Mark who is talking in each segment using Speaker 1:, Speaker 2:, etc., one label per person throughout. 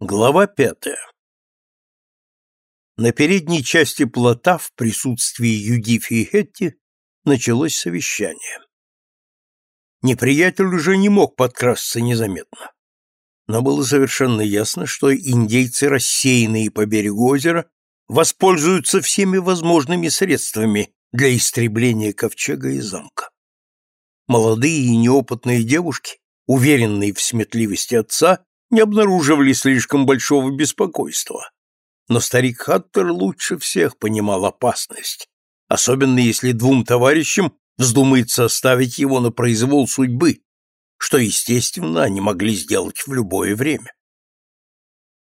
Speaker 1: Глава пятая. На передней части плота в присутствии Юдифи и Хетти началось совещание. Неприятель уже не мог подкрасться незаметно. Но было совершенно ясно, что индейцы, рассеянные по берегу озера, воспользуются всеми возможными средствами для истребления ковчега и замка. Молодые и неопытные девушки, уверенные в сметливости отца, не обнаруживали слишком большого беспокойства. Но старик Хаттер лучше всех понимал опасность, особенно если двум товарищам вздумается оставить его на произвол судьбы, что, естественно, они могли сделать в любое время.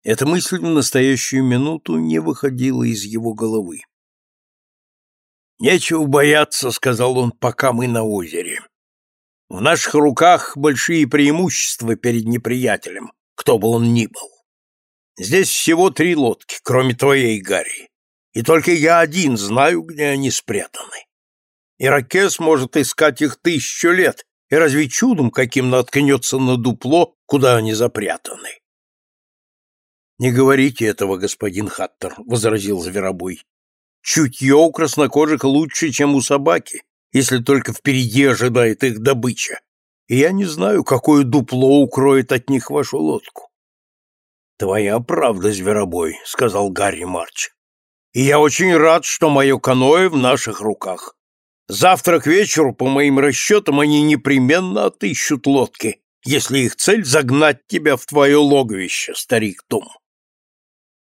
Speaker 1: Эта мысль в настоящую минуту не выходила из его головы. «Нечего бояться», — сказал он, — «пока мы на озере. В наших руках большие преимущества перед неприятелем, кто бы он ни был. Здесь всего три лодки, кроме твоей, Гарри, и только я один знаю, где они спрятаны. Иракес может искать их тысячу лет, и разве чудом каким наткнется на дупло, куда они запрятаны? — Не говорите этого, господин Хаттер, — возразил Зверобой. — Чутье у краснокожих лучше, чем у собаки, если только впереди ожидает их добыча и я не знаю, какое дупло укроет от них вашу лодку. — Твоя правда, зверобой, — сказал Гарри Марч. — И я очень рад, что мое каноэ в наших руках. Завтра к вечеру, по моим расчетам, они непременно отыщут лодки, если их цель — загнать тебя в твое логовище, старик Том.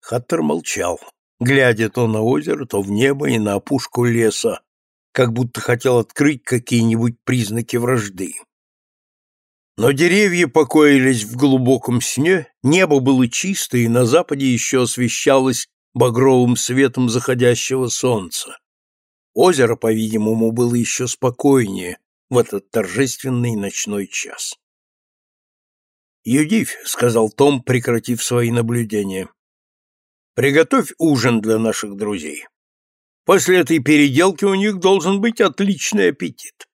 Speaker 1: Хаттер молчал, глядя то на озеро, то в небо и на опушку леса, как будто хотел открыть какие-нибудь признаки вражды. Но деревья покоились в глубоком сне, небо было чисто, и на западе еще освещалось багровым светом заходящего солнца. Озеро, по-видимому, было еще спокойнее в этот торжественный ночной час. «Юдивь», — сказал Том, прекратив свои наблюдения, — «приготовь ужин для наших друзей. После этой переделки у них должен быть отличный аппетит.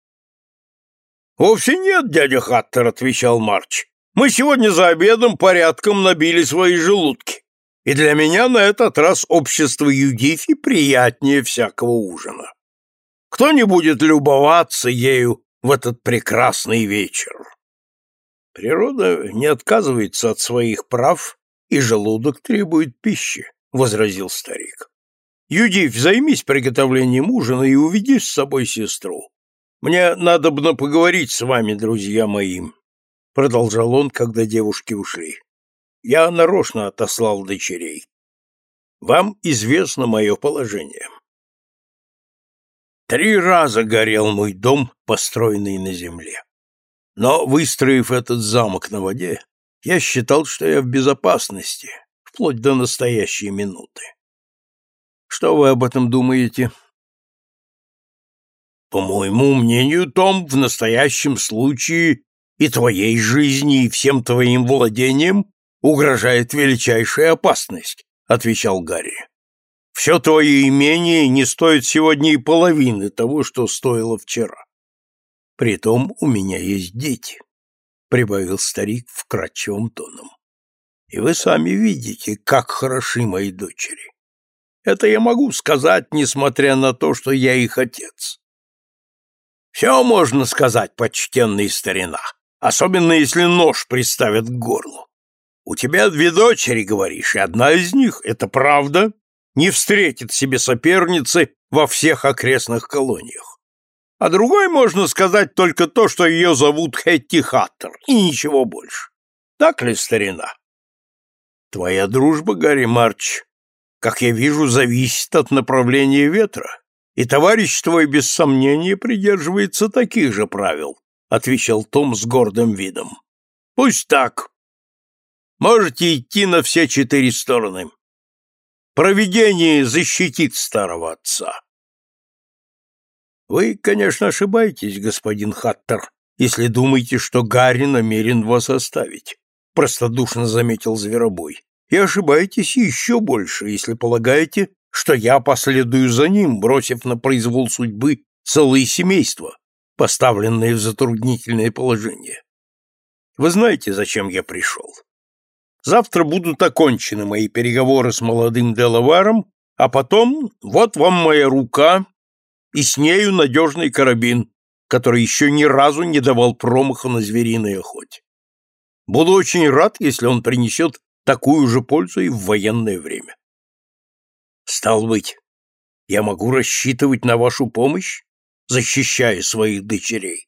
Speaker 1: «Вовсе нет, дядя Хаттер», — отвечал Марч. «Мы сегодня за обедом порядком набили свои желудки, и для меня на этот раз общество Юдифи приятнее всякого ужина. Кто не будет любоваться ею в этот прекрасный вечер?» «Природа не отказывается от своих прав, и желудок требует пищи», — возразил старик. «Юдиф, займись приготовлением ужина и уведи с собой сестру. Мне надо бы поговорить с вами, друзья мои, продолжал он, когда девушки ушли. Я нарочно отослал дочерей. Вам известно мое положение. Три раза горел мой дом, построенный на земле. Но, выстроив этот замок на воде, я считал, что я в безопасности, вплоть до настоящей минуты. Что вы об этом думаете? По моему мнению, Том, в настоящем случае и твоей жизни, и всем твоим владениям угрожает величайшая опасность, отвечал Гарри. Все твое имение не стоит сегодня и половины того, что стоило вчера. Притом у меня есть дети, прибавил старик вкрадчивым тоном. И вы сами видите, как хороши мои дочери. Это я могу сказать, несмотря на то, что я их отец. Все можно сказать, почтенный старина, особенно если нож приставят к горлу. У тебя две дочери, говоришь, и одна из них, это правда, не встретит себе соперницы во всех окрестных колониях. А другой можно сказать только то, что ее зовут Хетти Хаттер, и ничего больше. Так ли, старина? Твоя дружба, Гарри Марч, как я вижу, зависит от направления ветра и товарищ твой без сомнения придерживается таких же правил, отвечал Том с гордым видом. Пусть так. Можете идти на все четыре стороны. Провидение защитит старого отца. Вы, конечно, ошибаетесь, господин Хаттер, если думаете, что Гарри намерен вас оставить, простодушно заметил Зверобой. И ошибаетесь еще больше, если полагаете, что я последую за ним, бросив на произвол судьбы целое семейство, поставленное в затруднительное положение. Вы знаете, зачем я пришел? Завтра будут окончены мои переговоры с молодым Делаваром, а потом вот вам моя рука и с нею надежный карабин, который еще ни разу не давал промаха на звериной охоте. Буду очень рад, если он принесет такую же пользу и в военное время. Стал быть, я могу рассчитывать на вашу помощь, защищая своих дочерей.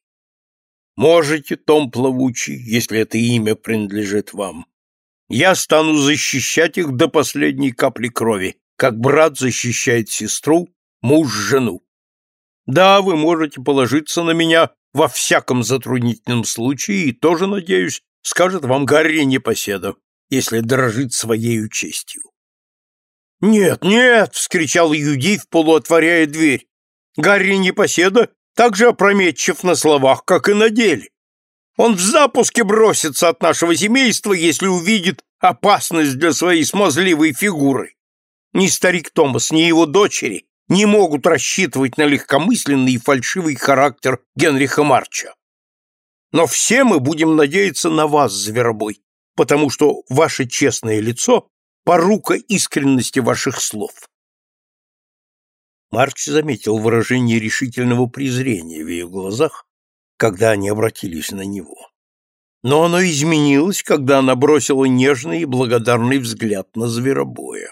Speaker 1: Можете, Том Плавучий, если это имя принадлежит вам. Я стану защищать их до последней капли крови, как брат защищает сестру, муж жену. Да, вы можете положиться на меня во всяком затруднительном случае и тоже, надеюсь, скажет вам Гарри Непоседа, если дорожит своей честью. «Нет, нет!» — вскричал Юдив, полуотворяя дверь. «Гарри Непоседа так же опрометчив на словах, как и на деле. Он в запуске бросится от нашего семейства, если увидит опасность для своей смазливой фигуры. Ни старик Томас, ни его дочери не могут рассчитывать на легкомысленный и фальшивый характер Генриха Марча. Но все мы будем надеяться на вас, Зверобой, потому что ваше честное лицо — порука искренности ваших слов. Марч заметил выражение решительного презрения в ее глазах, когда они обратились на него. Но оно изменилось, когда она бросила нежный и благодарный взгляд на зверобоя.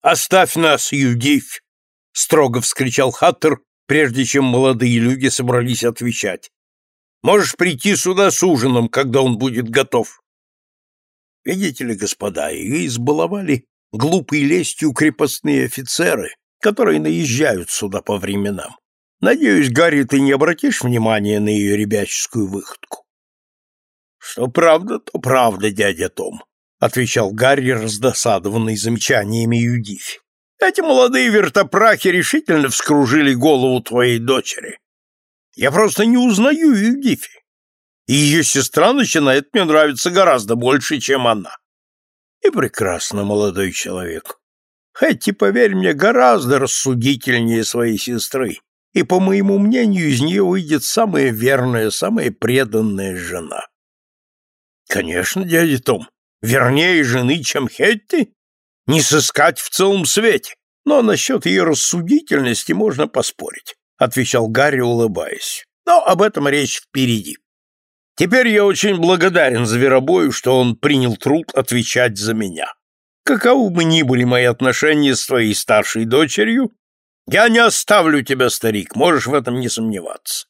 Speaker 1: «Оставь нас, Юдивь!» — строго вскричал Хаттер, прежде чем молодые люди собрались отвечать. «Можешь прийти сюда с ужином, когда он будет готов». Видите ли, господа, ее избаловали глупой лестью крепостные офицеры, которые наезжают сюда по временам. Надеюсь, Гарри, ты не обратишь внимания на ее ребяческую выходку. — Что правда, то правда, дядя Том, — отвечал Гарри, раздосадованный замечаниями Юдифи. — Эти молодые вертопрахи решительно вскружили голову твоей дочери. Я просто не узнаю Юдифи. И ее сестра начинает мне нравиться гораздо больше, чем она. И прекрасно, молодой человек. Хэтти, поверь мне, гораздо рассудительнее своей сестры и, по моему мнению, из нее выйдет самая верная, самая преданная жена. Конечно, дядя Том, вернее жены, чем Хетти, не сыскать в целом свете, но насчет ее рассудительности можно поспорить, отвечал Гарри, улыбаясь. Но об этом речь впереди. Теперь я очень благодарен Зверобою, что он принял труд отвечать за меня. Каковы бы ни были мои отношения с твоей старшей дочерью, я не оставлю тебя, старик, можешь в этом не сомневаться.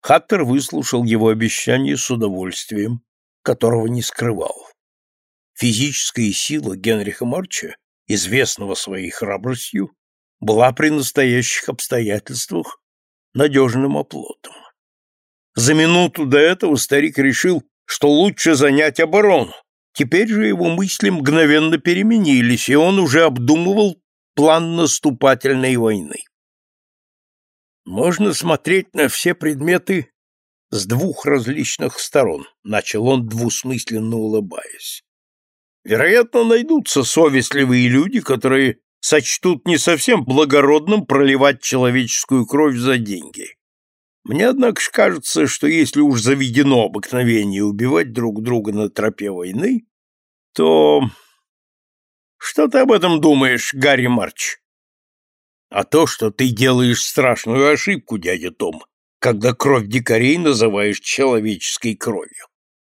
Speaker 1: Хаттер выслушал его обещание с удовольствием, которого не скрывал. Физическая сила Генриха Марча, известного своей храбростью, была при настоящих обстоятельствах надежным оплотом. За минуту до этого старик решил, что лучше занять оборону. Теперь же его мысли мгновенно переменились, и он уже обдумывал план наступательной войны. Можно смотреть на все предметы с двух различных сторон, начал он двусмысленно улыбаясь. Вероятно, найдутся совестливые люди, которые сочтут не совсем благородным проливать человеческую кровь за деньги. Мне, однако, кажется, что если уж заведено обыкновение убивать друг друга на тропе войны, то что ты об этом думаешь, Гарри Марч? А то, что ты делаешь страшную ошибку, дядя Том, когда кровь дикарей называешь человеческой кровью.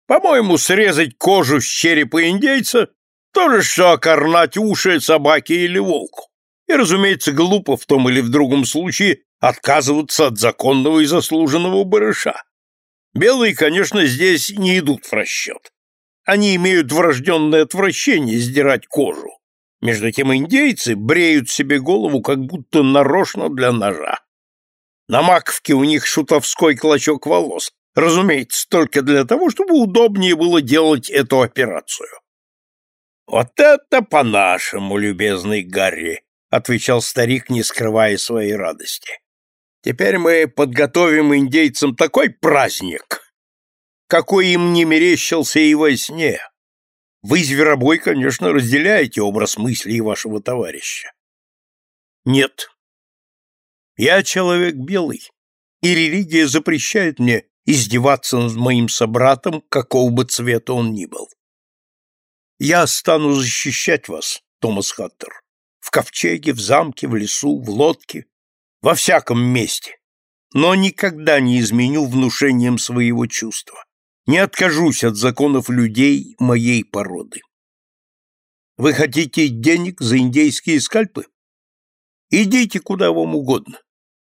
Speaker 1: По-моему, срезать кожу с черепа индейца — то же, что окорнать уши собаки или волку. И, разумеется, глупо в том или в другом случае отказываться от законного и заслуженного барыша. Белые, конечно, здесь не идут в расчет. Они имеют врожденное отвращение сдирать кожу. Между тем индейцы бреют себе голову как будто нарочно для ножа. На маковке у них шутовской клочок волос, разумеется, только для того, чтобы удобнее было делать эту операцию. «Вот это по-нашему, любезный Гарри!» — отвечал старик, не скрывая своей радости. «Теперь мы подготовим индейцам такой праздник, какой им не мерещился и во сне. Вы, зверобой, конечно, разделяете образ мыслей вашего товарища. Нет. Я человек белый, и религия запрещает мне издеваться над моим собратом, какого бы цвета он ни был. Я стану защищать вас, Томас Хаттер, в ковчеге, в замке, в лесу, в лодке, во всяком месте, но никогда не изменю внушением своего чувства, не откажусь от законов людей моей породы. Вы хотите денег за индейские скальпы? Идите куда вам угодно.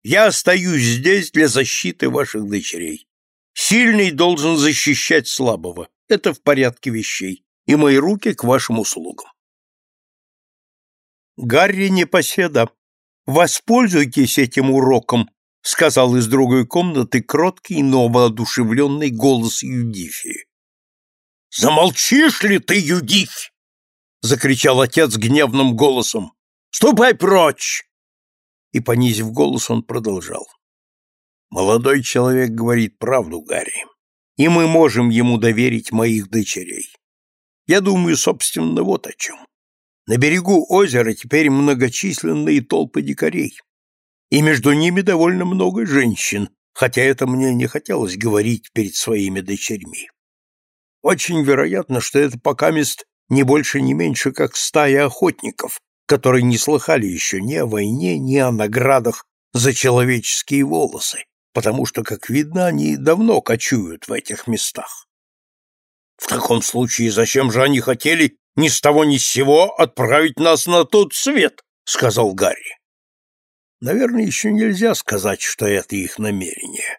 Speaker 1: Я остаюсь здесь для защиты ваших дочерей. Сильный должен защищать слабого. Это в порядке вещей. И мои руки к вашим услугам. Гарри непоседа, воспользуйтесь этим уроком, сказал из другой комнаты кроткий, но воодушевленный голос Юдифи. Замолчишь ли ты, Юдифь? закричал отец гневным голосом. Ступай прочь! И, понизив голос, он продолжал. Молодой человек говорит правду, Гарри, и мы можем ему доверить моих дочерей. Я думаю, собственно, вот о чем. На берегу озера теперь многочисленные толпы дикарей, и между ними довольно много женщин, хотя это мне не хотелось говорить перед своими дочерьми. Очень вероятно, что это пока мест не больше, не меньше, как стая охотников, которые не слыхали еще ни о войне, ни о наградах за человеческие волосы, потому что, как видно, они давно кочуют в этих местах. В таком случае зачем же они хотели ни с того ни с сего отправить нас на тот свет, сказал Гарри. Наверное, еще нельзя сказать, что это их намерение.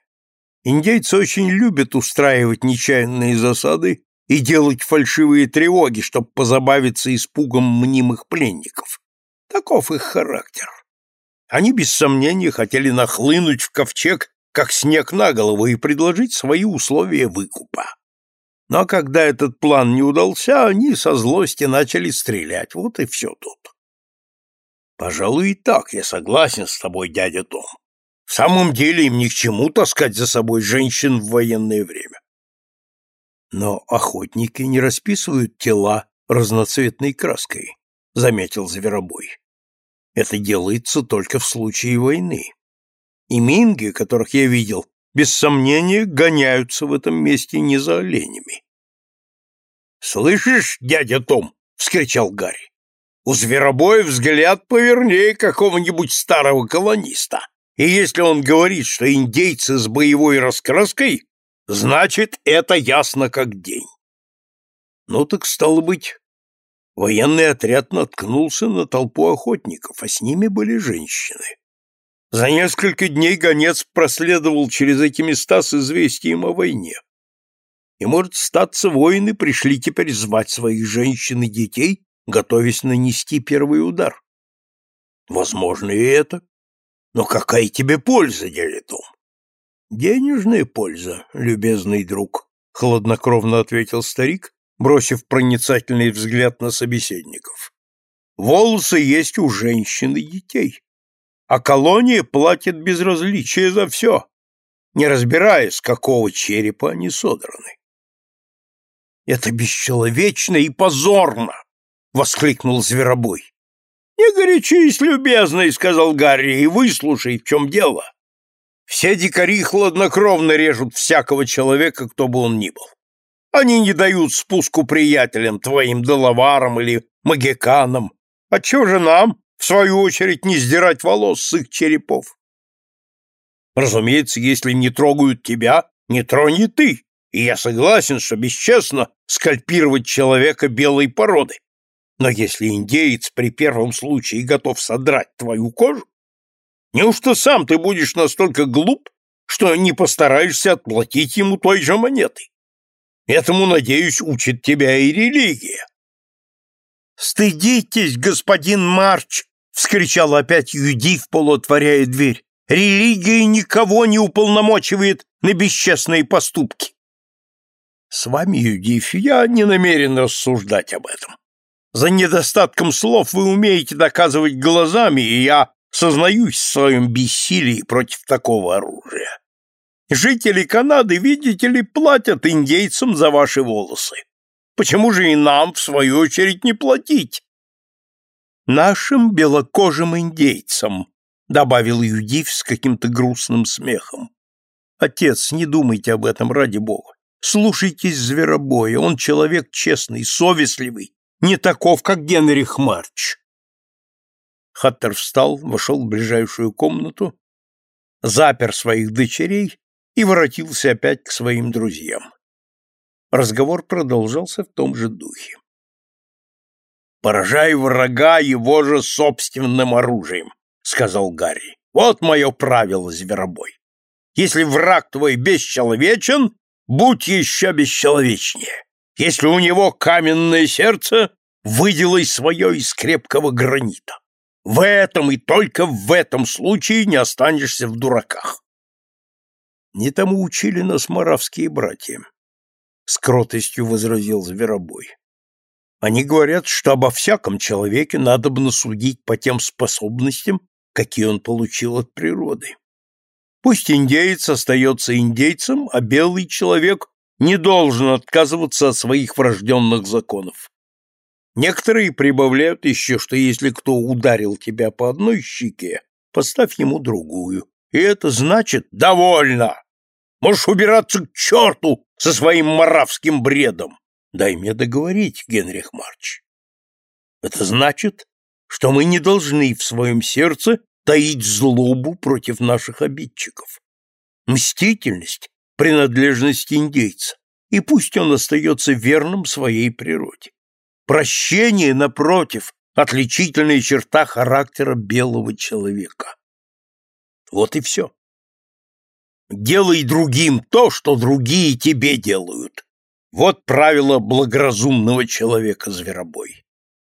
Speaker 1: Индейцы очень любят устраивать нечаянные засады и делать фальшивые тревоги, чтобы позабавиться испугом мнимых пленников. Таков их характер. Они без сомнения хотели нахлынуть в ковчег, как снег на голову, и предложить свои условия выкупа. Но когда этот план не удался, они со злости начали стрелять. Вот и все тут. Пожалуй, и так я согласен с тобой, дядя Том. В самом деле им ни к чему таскать за собой женщин в военное время. Но охотники не расписывают тела разноцветной краской, заметил Зверобой. Это делается только в случае войны. И минги, которых я видел, без сомнения гоняются в этом месте не за оленями. «Слышишь, дядя Том?» — вскричал Гарри. «У зверобоя взгляд повернее какого-нибудь старого колониста, и если он говорит, что индейцы с боевой раскраской, Значит, это ясно как день. Ну так стало быть, военный отряд наткнулся на толпу охотников, а с ними были женщины. За несколько дней гонец проследовал через эти места с известием о войне. И, может, статься воины пришли теперь звать своих женщин и детей, готовясь нанести первый удар. Возможно и это. Но какая тебе польза, Том? Денежная польза, любезный друг, хладнокровно ответил старик, бросив проницательный взгляд на собеседников. Волосы есть у женщин и детей, а колония платит безразличие за все, не разбирая, с какого черепа они содраны. Это бесчеловечно и позорно, воскликнул Зверобой. Не горячись, любезный, сказал Гарри, и выслушай, в чем дело. Все дикари хладнокровно режут всякого человека, кто бы он ни был. Они не дают спуску приятелям твоим доловарам или магиканам. А чего же нам, в свою очередь, не сдирать волос с их черепов? Разумеется, если не трогают тебя, не тронь и ты. И я согласен, что бесчестно скальпировать человека белой породы. Но если индеец при первом случае готов содрать твою кожу, Неужто сам ты будешь настолько глуп, что не постараешься отплатить ему той же монетой? Этому, надеюсь, учит тебя и религия. «Стыдитесь, господин Марч!» — вскричал опять Юдив, полуотворяя дверь. «Религия никого не уполномочивает на бесчестные поступки». «С вами, Юдив, я не намерен рассуждать об этом. За недостатком слов вы умеете доказывать глазами, и я Сознаюсь в своем бессилии против такого оружия. Жители Канады, видите ли, платят индейцам за ваши волосы. Почему же и нам, в свою очередь, не платить? Нашим белокожим индейцам, добавил Юдив с каким-то грустным смехом. Отец, не думайте об этом ради бога. Слушайтесь зверобоя, он человек честный, совестливый не таков, как Генрих Марч. Хаттер встал, вошел в ближайшую комнату, запер своих дочерей и воротился опять к своим друзьям. Разговор продолжался в том же духе. «Поражай врага его же собственным оружием», — сказал Гарри. «Вот мое правило, зверобой. Если враг твой бесчеловечен, будь еще бесчеловечнее. Если у него каменное сердце, выделай свое из крепкого гранита. В этом и только в этом случае не останешься в дураках. Не тому учили нас моравские братья, — с кротостью возразил Зверобой. Они говорят, что обо всяком человеке надо бы насудить по тем способностям, какие он получил от природы. Пусть индеец остается индейцем, а белый человек не должен отказываться от своих врожденных законов. Некоторые прибавляют еще, что если кто ударил тебя по одной щеке, поставь ему другую. И это значит «довольно». Можешь убираться к черту со своим маравским бредом. Дай мне договорить, Генрих Марч. Это значит, что мы не должны в своем сердце таить злобу против наших обидчиков. Мстительность — принадлежность индейца, и пусть он остается верным своей природе. Прощение, напротив, отличительная черта характера белого человека. Вот и все. Делай другим то, что другие тебе делают. Вот правило благоразумного человека-зверобой.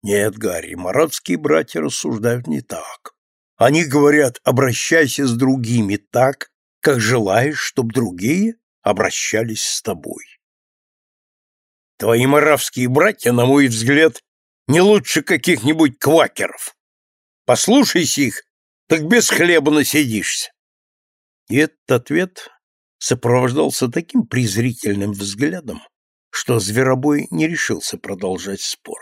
Speaker 1: Нет, Гарри, маратские братья рассуждают не так. Они говорят, обращайся с другими так, как желаешь, чтобы другие обращались с тобой. Твои маравские братья, на мой взгляд, не лучше каких-нибудь квакеров. Послушайся их, так без хлеба насидишься. И этот ответ сопровождался таким презрительным взглядом, что Зверобой не решился продолжать спор.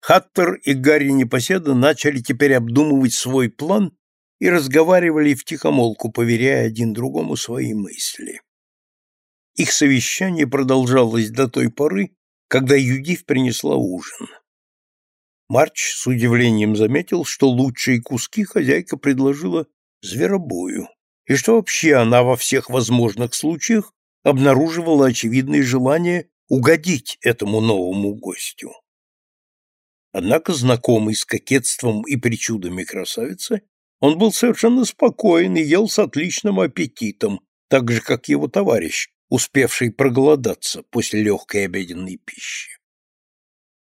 Speaker 1: Хаттер и Гарри Непоседа начали теперь обдумывать свой план и разговаривали втихомолку, поверяя один другому свои мысли. Их совещание продолжалось до той поры, когда Юдив принесла ужин. Марч с удивлением заметил, что лучшие куски хозяйка предложила зверобою, и что вообще она во всех возможных случаях обнаруживала очевидное желание угодить этому новому гостю. Однако, знакомый с кокетством и причудами красавицы, он был совершенно спокоен и ел с отличным аппетитом, так же, как его товарищ, успевший проголодаться после легкой обеденной пищи.